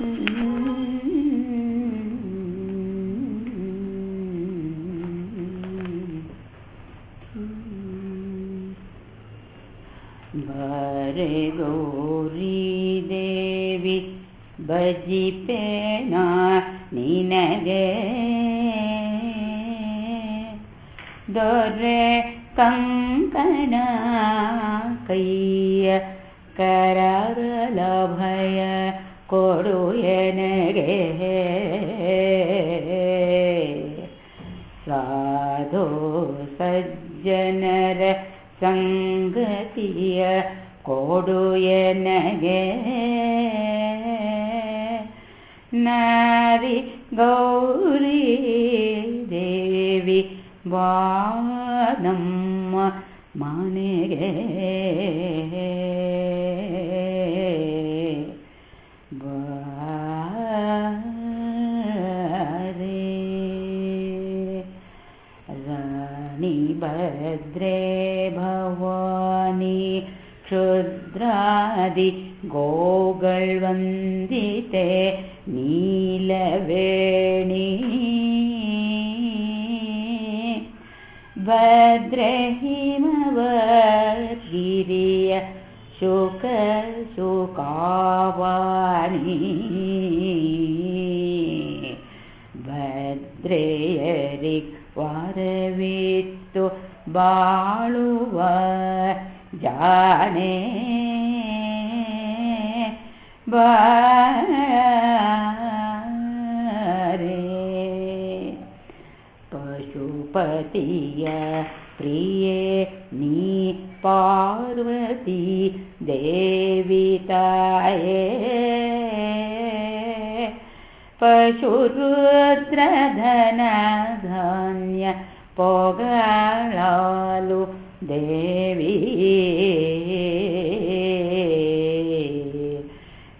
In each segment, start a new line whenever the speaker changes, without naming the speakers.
बरे गौरी देवी बजिपेना निनगे। दोरे कङ्कना कैय ಕೊಡು ಎನಗೆ ಸಾಧು ಸಜ್ಜನರ ಸಂಗತಿಯ ಕೊಡು ಎನಗೆ ನಾರಿ ಗೌರಿ ದೇವಿ वादं ಮನೆಗೆ भद्रे भवानी क्षुद्रादि गोगल्वन्दिते नीलवेणी। भद्रे हिमवर्गिरिय शुकशुकावाणी भद्रेयरि वरवित्तु बाळुव जाने बारे पशुपतिय प्रिये नी पार्वती देविताये पशुरुद्रधनधान्य पोगळालु देवी।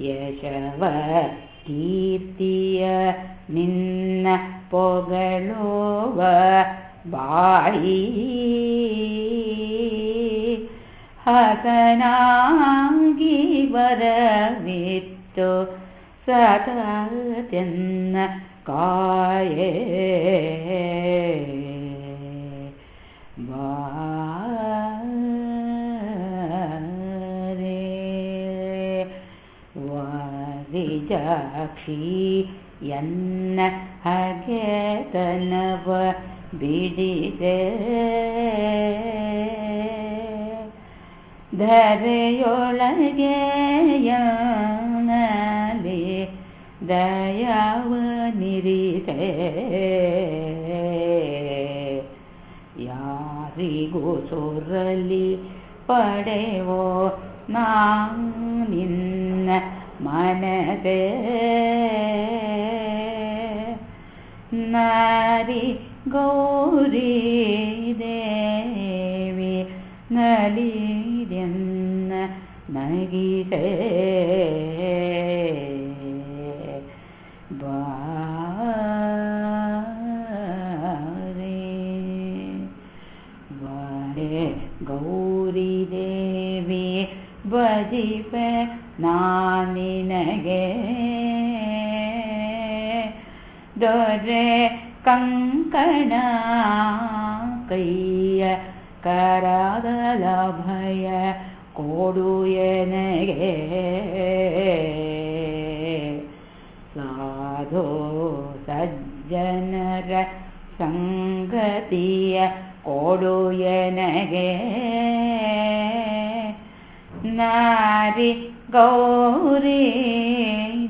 यशव कीर्तिय निन्न पोगळुव बाई हसनाङ्गी वरवित्तु सतत्यन्न काये वारे वारिजाक्षी यन्न हगेतनव बिडिसे ಧರೆಯೊಳಗೆ ಯಾರಿಗೂ ಸೊರಲಿ ಪಡೆವೋ ನಾ ನಿನ್ನ ಮನದೆ ನಾರಿ ಗೌರಿ ದೇವಿ ನಲಿದೆನ್ನ ನಗಿದೆ ಬಾರೆ ಗೌರಿ ದೇವಿ ಬಜಿಪೆ ನಾನಿನಗೆ ದೊರೆ ಕಂಕಣ ಕೈಯ ಕರಾದಲ ಭಯ ಕೊಡು ಎನಗೆ ಸಾಧೋ ಸಜ್ಜನರ ಸಂಗತಿಯ ಕೊಡು ಎನಗೆ ನಾರಿ ಗೌರಿ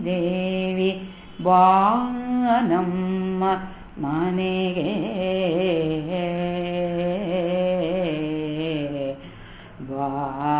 ದೇವಿ ಬಾನಮ್ಮ ಮನೆಗೆ ಬಾ